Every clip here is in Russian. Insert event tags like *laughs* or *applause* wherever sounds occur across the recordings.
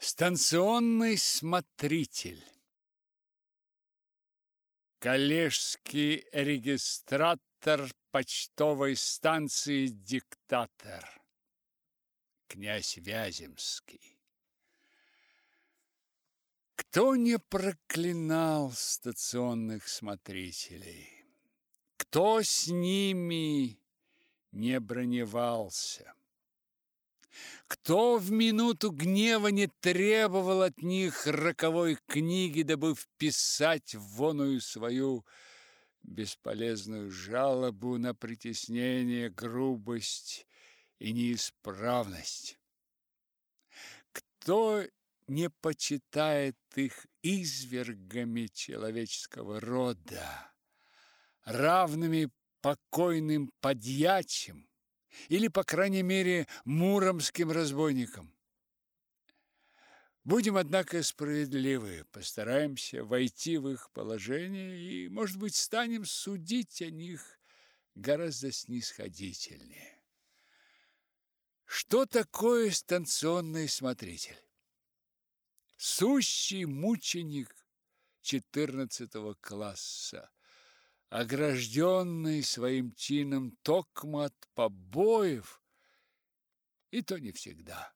Станционный смотритель Коллежский регистратор почтовой станции «Диктатор» князь Вяземский. Кто не проклинал стационных смотрителей? Кто с ними не броневался? Кто в минуту гнева не требовал от них роковой книги, дабы вписать в воную свою бесполезную жалобу на притеснение, грубость и неисправность? Кто не почитает их извергами человеческого рода, равными покойным подьячим, или, по крайней мере, муромским разбойникам. Будем, однако, справедливы, постараемся войти в их положение и, может быть, станем судить о них гораздо снисходительнее. Что такое станционный смотритель? Сущий мученик 14 класса, огражденный своим чином токмо от побоев, и то не всегда,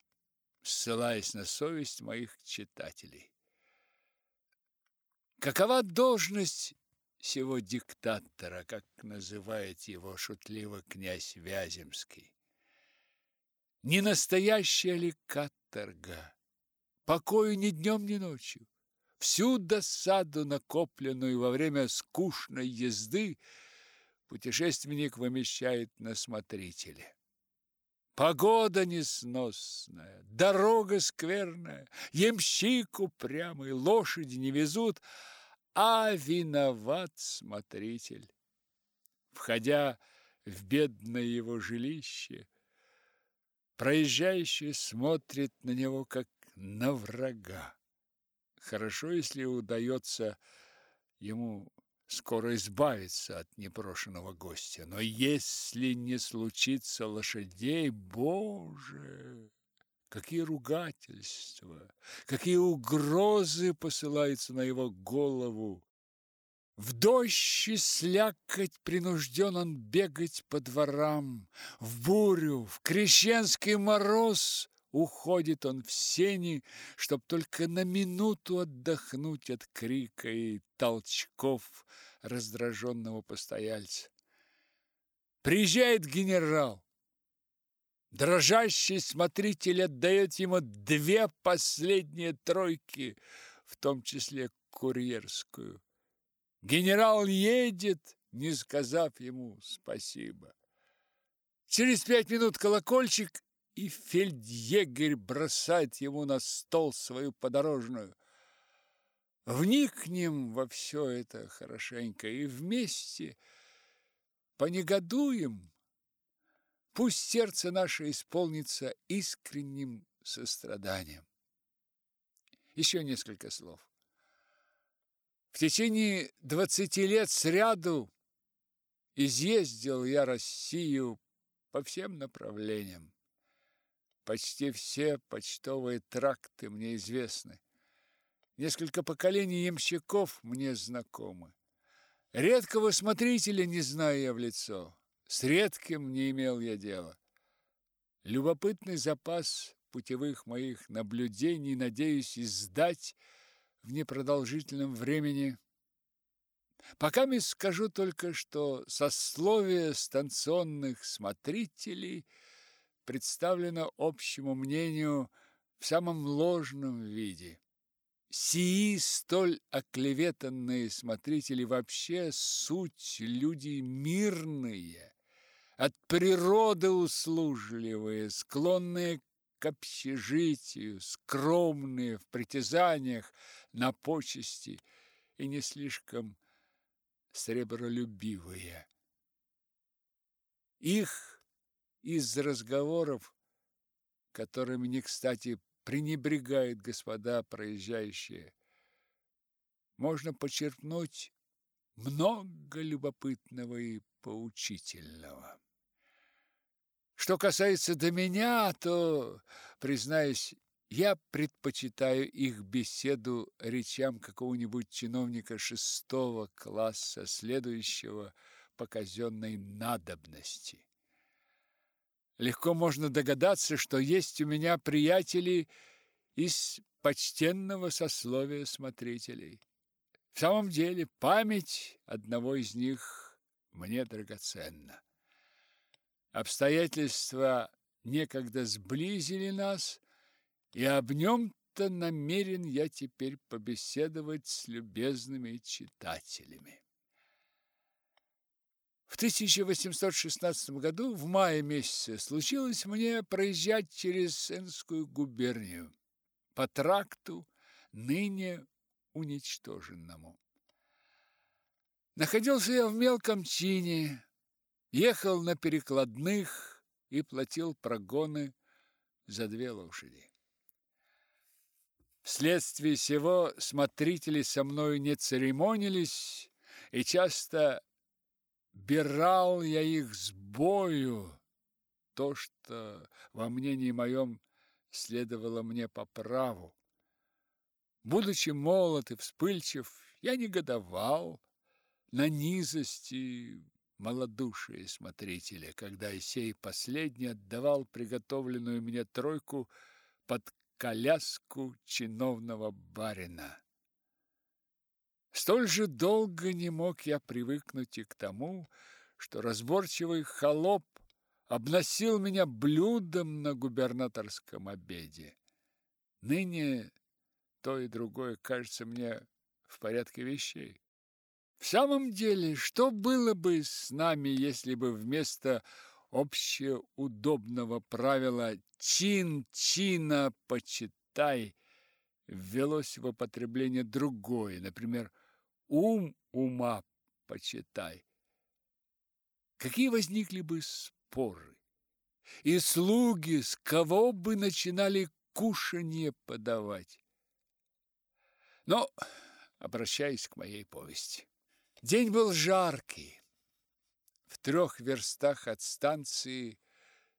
ссылаясь на совесть моих читателей. Какова должность сего диктатора, как называет его шутливо князь Вяземский? Не настоящая ли каторга? Покою ни днем, ни ночью всю досаду, накопленную во время скучной езды, путешественник вымещает на смотрителе. Погода несносная, дорога скверная, ямщик упрямый, лошади не везут, а виноват смотритель. Входя в бедное его жилище, проезжающий смотрит на него, как на врага. Хорошо, если удается ему скоро избавиться от непрошенного гостя. Но если не случится лошадей, Боже, какие ругательства, какие угрозы посылаются на его голову. В дождь и слякоть принужден он бегать по дворам, в бурю, в крещенский мороз Уходит он в сени, чтоб только на минуту отдохнуть от крика и толчков раздраженного постояльца. Приезжает генерал. Дрожащий смотритель отдает ему две последние тройки, в том числе курьерскую. Генерал едет, не сказав ему спасибо. Через пять минут колокольчик, и фельдъегерь бросает ему на стол свою подорожную. Вникнем во все это хорошенько и вместе понегодуем. Пусть сердце наше исполнится искренним состраданием. Еще несколько слов. В течение двадцати лет сряду изъездил я Россию по всем направлениям. Почти все почтовые тракты мне известны. Несколько поколений ямщиков мне знакомы. Редкого смотрителя не знаю я в лицо. С редким не имел я дела. Любопытный запас путевых моих наблюдений надеюсь издать в непродолжительном времени. Пока мне скажу только, что сословие станционных смотрителей – представлено общему мнению в самом ложном виде. Сии столь оклеветанные смотрители вообще суть люди мирные, от природы услужливые, склонные к общежитию, скромные в притязаниях на почести и не слишком сребролюбивые. Их из разговоров, которыми не кстати пренебрегают господа проезжающие, можно почерпнуть много любопытного и поучительного. Что касается до меня, то, признаюсь, Я предпочитаю их беседу речам какого-нибудь чиновника шестого класса, следующего по казенной надобности. Легко можно догадаться, что есть у меня приятели из почтенного сословия смотрителей. В самом деле, память одного из них мне драгоценна. Обстоятельства некогда сблизили нас, и об нем-то намерен я теперь побеседовать с любезными читателями. В 1816 году, в мае месяце, случилось мне проезжать через Энскую губернию по тракту, ныне уничтоженному. Находился я в мелком чине, ехал на перекладных и платил прогоны за две лошади. Вследствие сего смотрители со мною не церемонились, и часто бирал я их с бою, то, что во мнении моем следовало мне по праву. Будучи молод и вспыльчив, я негодовал на низости малодушие смотрителя, когда сей последний отдавал приготовленную мне тройку под коляску чиновного барина. Столь же долго не мог я привыкнуть и к тому, что разборчивый холоп обносил меня блюдом на губернаторском обеде. Ныне то и другое кажется мне в порядке вещей. В самом деле, что было бы с нами, если бы вместо общеудобного правила «чин-чина почитай» ввелось в употребление другое, например, ум ума почитай. Какие возникли бы споры? И слуги с кого бы начинали кушанье подавать? Но, обращаясь к моей повести. День был жаркий. В трех верстах от станции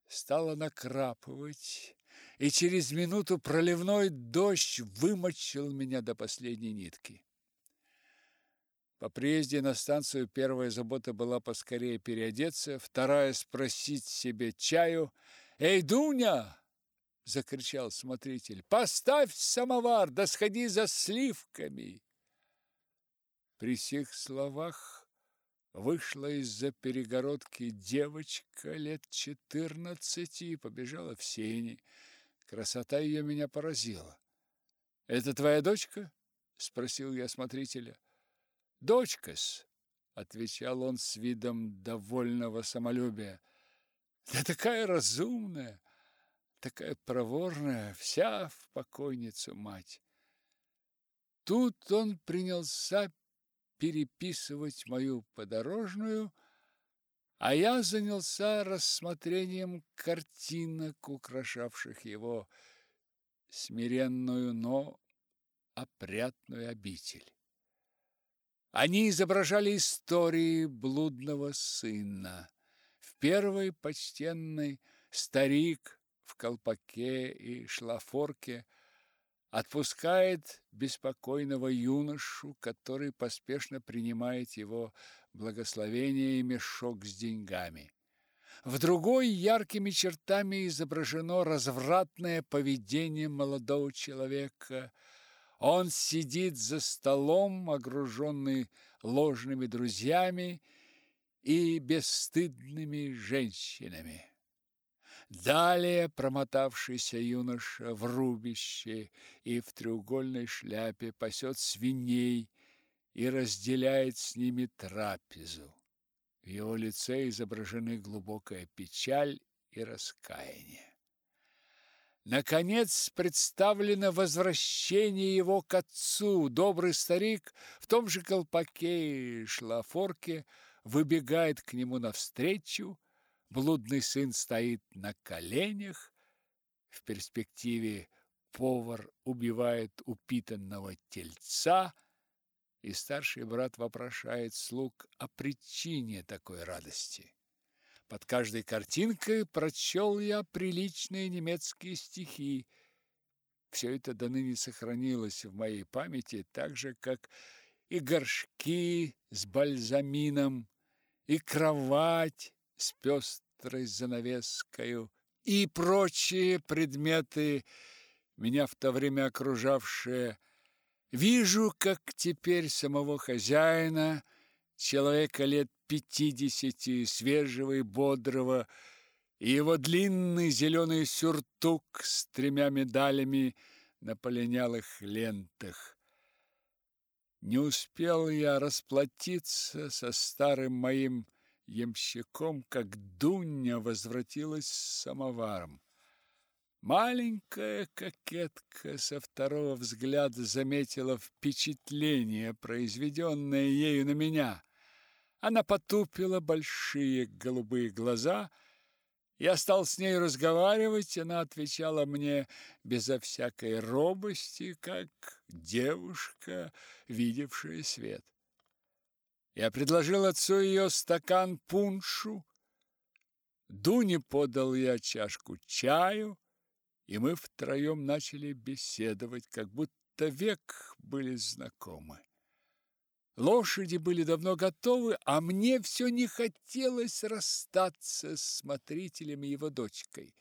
стало накрапывать, и через минуту проливной дождь вымочил меня до последней нитки. По приезде на станцию первая забота была поскорее переодеться, вторая – спросить себе чаю. «Эй, Дуня!» – закричал смотритель. «Поставь самовар, да сходи за сливками!» При сих словах вышла из-за перегородки девочка лет четырнадцати и побежала в сени. Красота ее меня поразила. «Это твоя дочка?» – спросил я смотрителя. Дочка-с, отвечал он с видом довольного самолюбия. Да такая разумная, такая проворная, вся в покойницу мать. Тут он принялся переписывать мою подорожную, а я занялся рассмотрением картинок, украшавших его смиренную, но опрятную обитель. Они изображали истории блудного сына. В первой почтенной старик в колпаке и шлафорке отпускает беспокойного юношу, который поспешно принимает его благословение и мешок с деньгами. В другой яркими чертами изображено развратное поведение молодого человека – он сидит за столом, огруженный ложными друзьями и бесстыдными женщинами. Далее промотавшийся юноша в рубище и в треугольной шляпе пасет свиней и разделяет с ними трапезу. В его лице изображены глубокая печаль и раскаяние. Наконец представлено возвращение его к отцу. Добрый старик в том же колпаке и шлафорке выбегает к нему навстречу. Блудный сын стоит на коленях. В перспективе повар убивает упитанного тельца, и старший брат вопрошает слуг о причине такой радости. Под каждой картинкой прочел я приличные немецкие стихи. Все это до ныне сохранилось в моей памяти, так же, как и горшки с бальзамином, и кровать с пестрой занавескою, и прочие предметы, меня в то время окружавшие. Вижу, как теперь самого хозяина, человека лет пятидесяти, свежего и бодрого, и его длинный зеленый сюртук с тремя медалями на полинялых лентах. Не успел я расплатиться со старым моим ямщиком, как Дуня возвратилась с самоваром. Маленькая кокетка со второго взгляда заметила впечатление, произведенное ею на меня. Она потупила большие голубые глаза. Я стал с ней разговаривать, она отвечала мне безо всякой робости, как девушка, видевшая свет. Я предложил отцу ее стакан пуншу. Дуне подал я чашку чаю, и мы втроем начали беседовать, как будто век были знакомы. Лошади были давно готовы, а мне все не хотелось расстаться с смотрителем и его дочкой.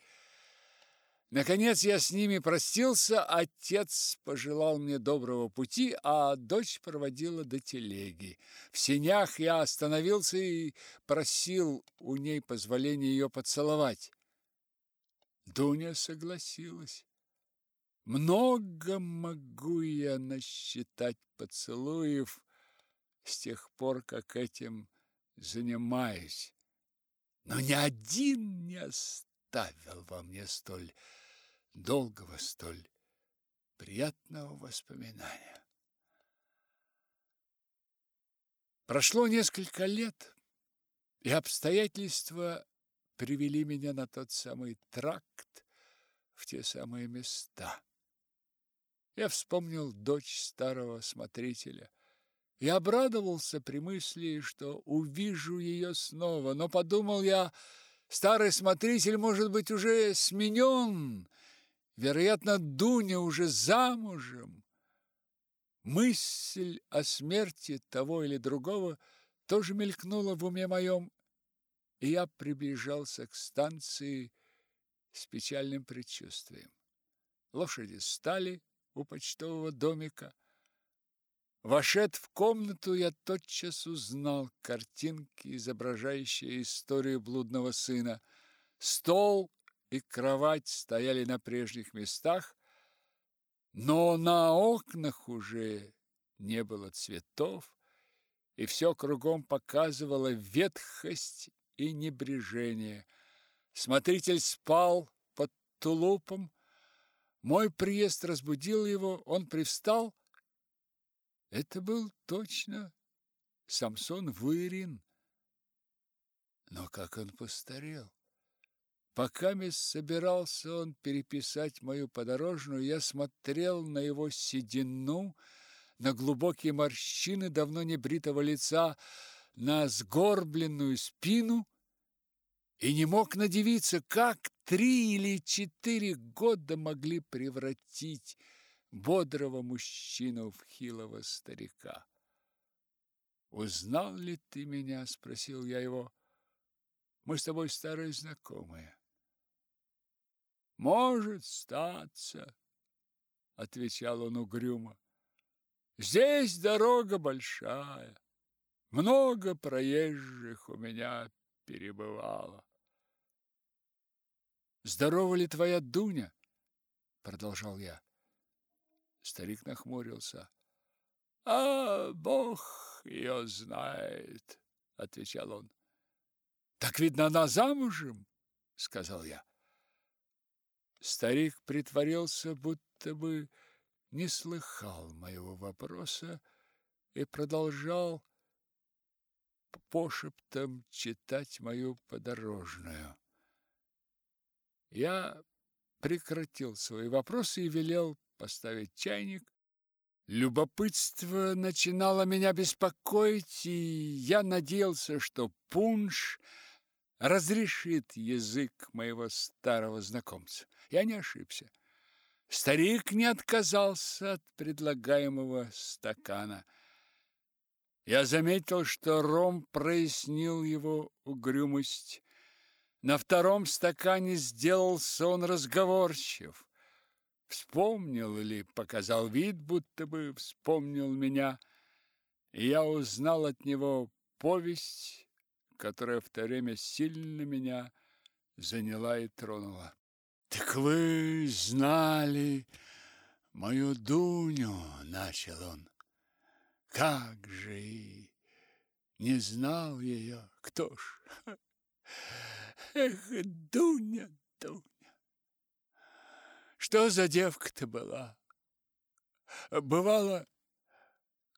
Наконец я с ними простился, отец пожелал мне доброго пути, а дочь проводила до телеги. В сенях я остановился и просил у ней позволения ее поцеловать. Дуня согласилась. Много могу я насчитать поцелуев с тех пор, как этим занимаюсь, но ни один не оставил во мне столь долгого, столь приятного воспоминания. Прошло несколько лет, и обстоятельства привели меня на тот самый тракт, в те самые места. Я вспомнил дочь старого смотрителя и обрадовался при мысли, что увижу ее снова, но подумал я, старый смотритель, может быть, уже сменен, Вероятно, Дуня уже замужем. Мысль о смерти того или другого тоже мелькнула в уме моем, и я приближался к станции с печальным предчувствием. Лошади стали у почтового домика. Вошед в комнату, я тотчас узнал картинки, изображающие историю блудного сына. Стол и кровать стояли на прежних местах, но на окнах уже не было цветов, и все кругом показывало ветхость и небрежение. Смотритель спал под тулупом. Мой приезд разбудил его, он привстал. Это был точно Самсон Вырин. Но как он постарел! Пока собирался он переписать мою подорожную, я смотрел на его седину, на глубокие морщины давно не бритого лица, на сгорбленную спину и не мог надевиться, как три или четыре года могли превратить бодрого мужчину в хилого старика. «Узнал ли ты меня?» – спросил я его. «Мы с тобой старые знакомые». Может статься, отвечал он угрюмо. Здесь дорога большая. Много проезжих у меня перебывало. Здорова ли твоя Дуня? продолжал я. Старик нахмурился. А Бог ее знает, отвечал он. Так видно, она замужем, сказал я. Старик притворился, будто бы не слыхал моего вопроса и продолжал пошептом читать мою подорожную. Я прекратил свои вопросы и велел поставить чайник. Любопытство начинало меня беспокоить, и я надеялся, что пунш разрешит язык моего старого знакомца. Я не ошибся. Старик не отказался от предлагаемого стакана. Я заметил, что ром прояснил его угрюмость. На втором стакане сделался он разговорчив. Вспомнил или показал вид, будто бы вспомнил меня, и я узнал от него повесть, которая в то время сильно меня заняла и тронула. «Так вы знали мою Дуню?» — начал он. «Как же и не знал ее, кто ж? *laughs* Эх, Дуня, Дуня! Что за девка-то была? Бывало,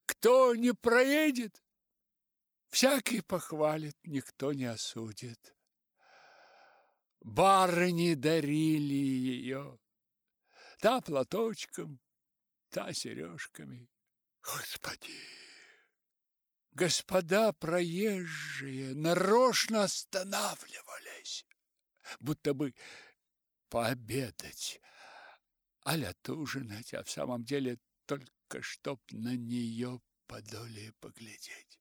кто не проедет, всякий похвалит, никто не осудит. Барыни дарили ее, та платочком, та сережками. Господи! Господа проезжие нарочно останавливались, будто бы пообедать, аля ужинать, а в самом деле только чтоб на нее подолее поглядеть.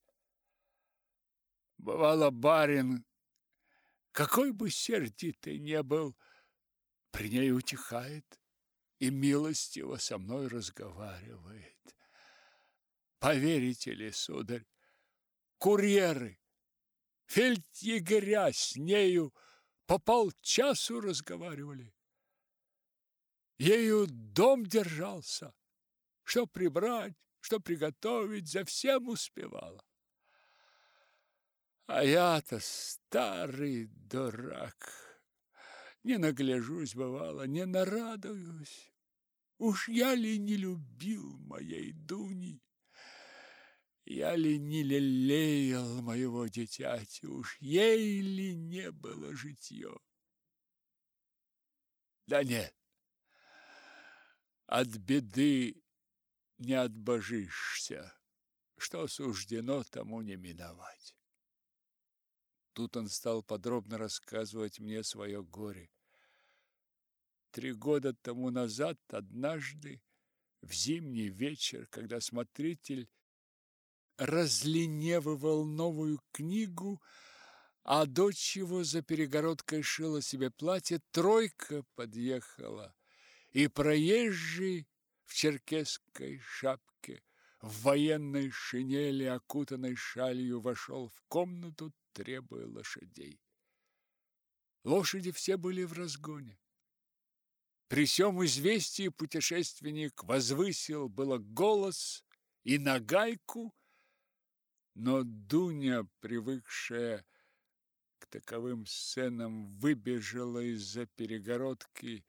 Бывало, барин какой бы сердитый не был, при ней утихает и милостиво со мной разговаривает. Поверите ли, сударь, курьеры, фельдъегеря с нею по полчасу разговаривали. Ею дом держался, что прибрать, что приготовить, за всем успевала. А я-то старый дурак. Не нагляжусь, бывало, не нарадуюсь. Уж я ли не любил моей Дуни? Я ли не лелеял моего дитяти? Уж ей ли не было житье? Да нет, от беды не отбожишься, что суждено тому не миновать. Тут он стал подробно рассказывать мне свое горе. Три года тому назад, однажды, в зимний вечер, когда смотритель разленевывал новую книгу, а дочь его за перегородкой шила себе платье, тройка подъехала, и проезжий в черкесской шапке, в военной шинели, окутанной шалью, вошел в комнату, требуя лошадей. Лошади все были в разгоне. При всем известии путешественник возвысил было голос и нагайку, но Дуня, привыкшая к таковым сценам, выбежала из-за перегородки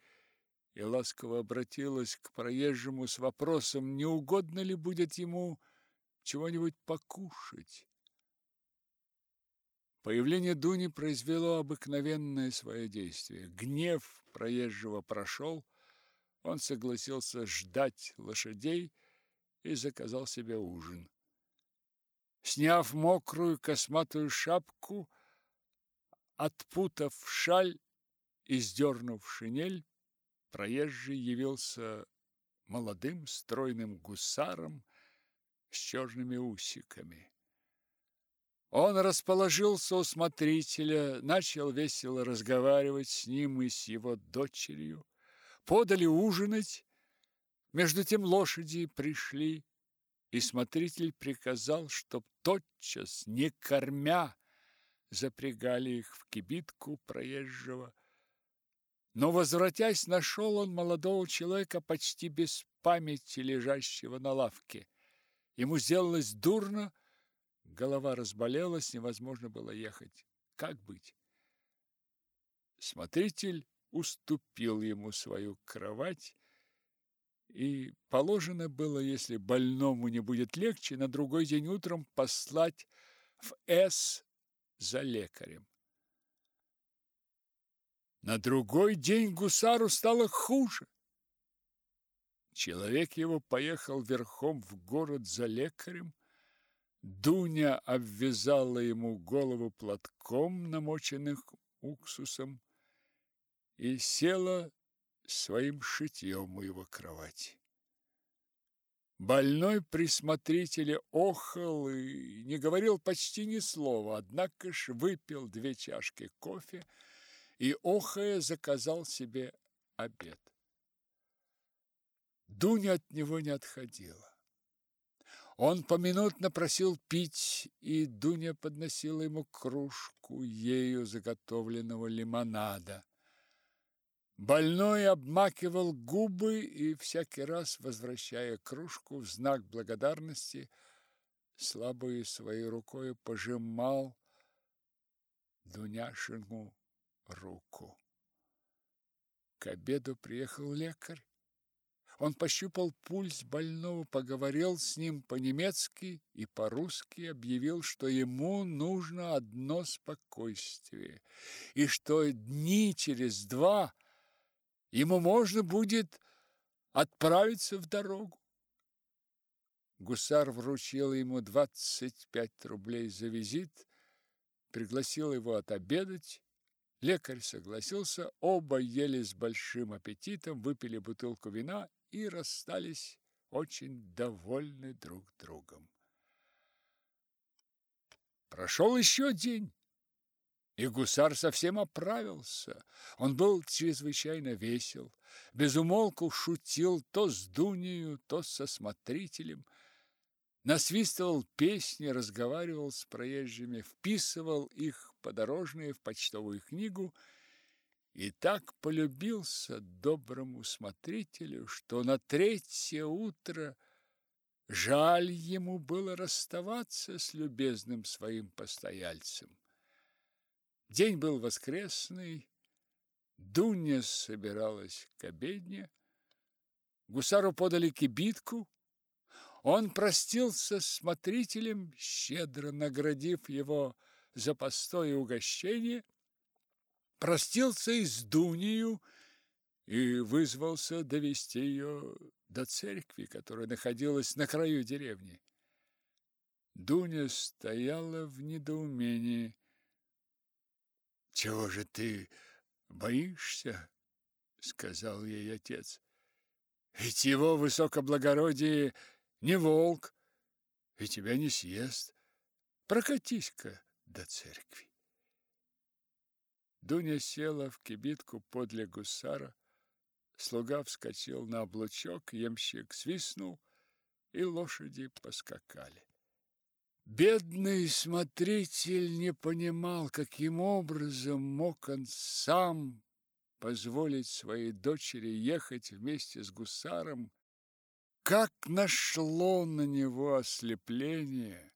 и ласково обратилась к проезжему с вопросом, не угодно ли будет ему чего-нибудь покушать. Появление Дуни произвело обыкновенное свое действие. Гнев проезжего прошел, он согласился ждать лошадей и заказал себе ужин. Сняв мокрую косматую шапку, отпутав шаль и сдернув шинель, проезжий явился молодым стройным гусаром с черными усиками. Он расположился у смотрителя, начал весело разговаривать с ним и с его дочерью. Подали ужинать. Между тем лошади пришли, и смотритель приказал, чтоб тотчас, не кормя, запрягали их в кибитку проезжего. Но, возвратясь, нашел он молодого человека почти без памяти, лежащего на лавке. Ему сделалось дурно, Голова разболелась, невозможно было ехать. Как быть? Смотритель уступил ему свою кровать, и положено было, если больному не будет легче, на другой день утром послать в С за лекарем. На другой день гусару стало хуже. Человек его поехал верхом в город за лекарем, Дуня обвязала ему голову платком, намоченных уксусом, и села своим шитьем у его кровати. Больной при смотрителе охал и не говорил почти ни слова, однако ж выпил две чашки кофе и, охая, заказал себе обед. Дуня от него не отходила. Он поминутно просил пить, и Дуня подносила ему кружку ею заготовленного лимонада. Больной обмакивал губы и всякий раз, возвращая кружку в знак благодарности, слабой своей рукой пожимал Дуняшину руку. К обеду приехал лекарь. Он пощупал пульс больного, поговорил с ним по-немецки и по-русски, объявил, что ему нужно одно спокойствие, и что дни через два – ему можно будет отправиться в дорогу. Гусар вручил ему двадцать пять рублей за визит, пригласил его отобедать. Лекарь согласился, оба ели с большим аппетитом, выпили бутылку вина и расстались очень довольны друг другом. Прошел еще день. И гусар совсем оправился. Он был чрезвычайно весел, безумолку шутил то с Дунею, то со смотрителем, насвистывал песни, разговаривал с проезжими, вписывал их подорожные в почтовую книгу и так полюбился доброму смотрителю, что на третье утро жаль ему было расставаться с любезным своим постояльцем. День был воскресный, Дуня собиралась к обедне, гусару подали кибитку, он простился с смотрителем, щедро наградив его за постой и угощение, простился и с Дунею и вызвался довести ее до церкви, которая находилась на краю деревни. Дуня стояла в недоумении. Чего же ты боишься? сказал ей отец. Ведь его высокоблагородие не волк и тебя не съест. Прокатись-ка до церкви. Дуня села в кибитку подле гусара. Слуга вскочил на облучок, ямщик свистнул, и лошади поскакали. Бедный смотритель не понимал, каким образом мог он сам позволить своей дочери ехать вместе с гусаром. Как нашло на него ослепление,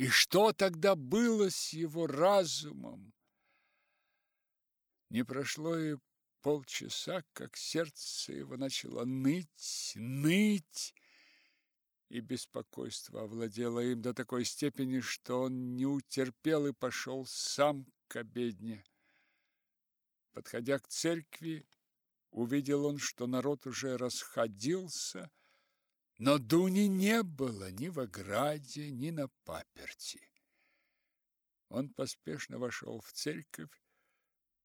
и что тогда было с его разумом? Не прошло и полчаса, как сердце его начало ныть, ныть, и беспокойство овладело им до такой степени, что он не утерпел и пошел сам к обедне. Подходя к церкви, увидел он, что народ уже расходился, но Дуни не было ни в ограде, ни на паперти. Он поспешно вошел в церковь.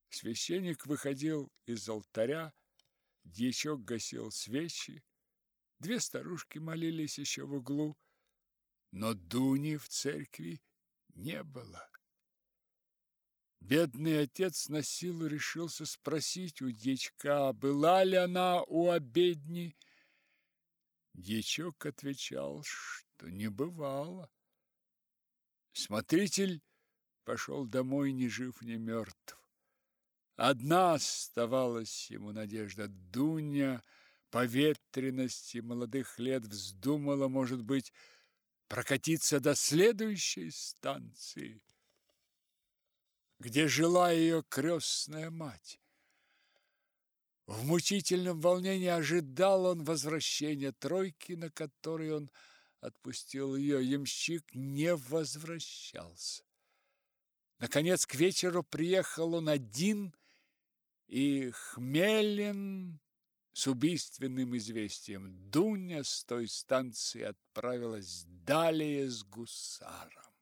Священник выходил из алтаря, дьячок гасил свечи, Две старушки молились еще в углу, но Дуни в церкви не было. Бедный отец на силу решился спросить у дьячка, была ли она у обедни. Дьячок отвечал, что не бывало. Смотритель пошел домой ни жив, ни мертв. Одна оставалась ему надежда. Дуня по ветрености молодых лет вздумала, может быть, прокатиться до следующей станции, где жила ее крестная мать. В мучительном волнении ожидал он возвращения тройки, на которой он отпустил ее. Ямщик не возвращался. Наконец, к вечеру приехал он один, и хмелен с убийственным известием Дуня с той станции отправилась далее с гусаром.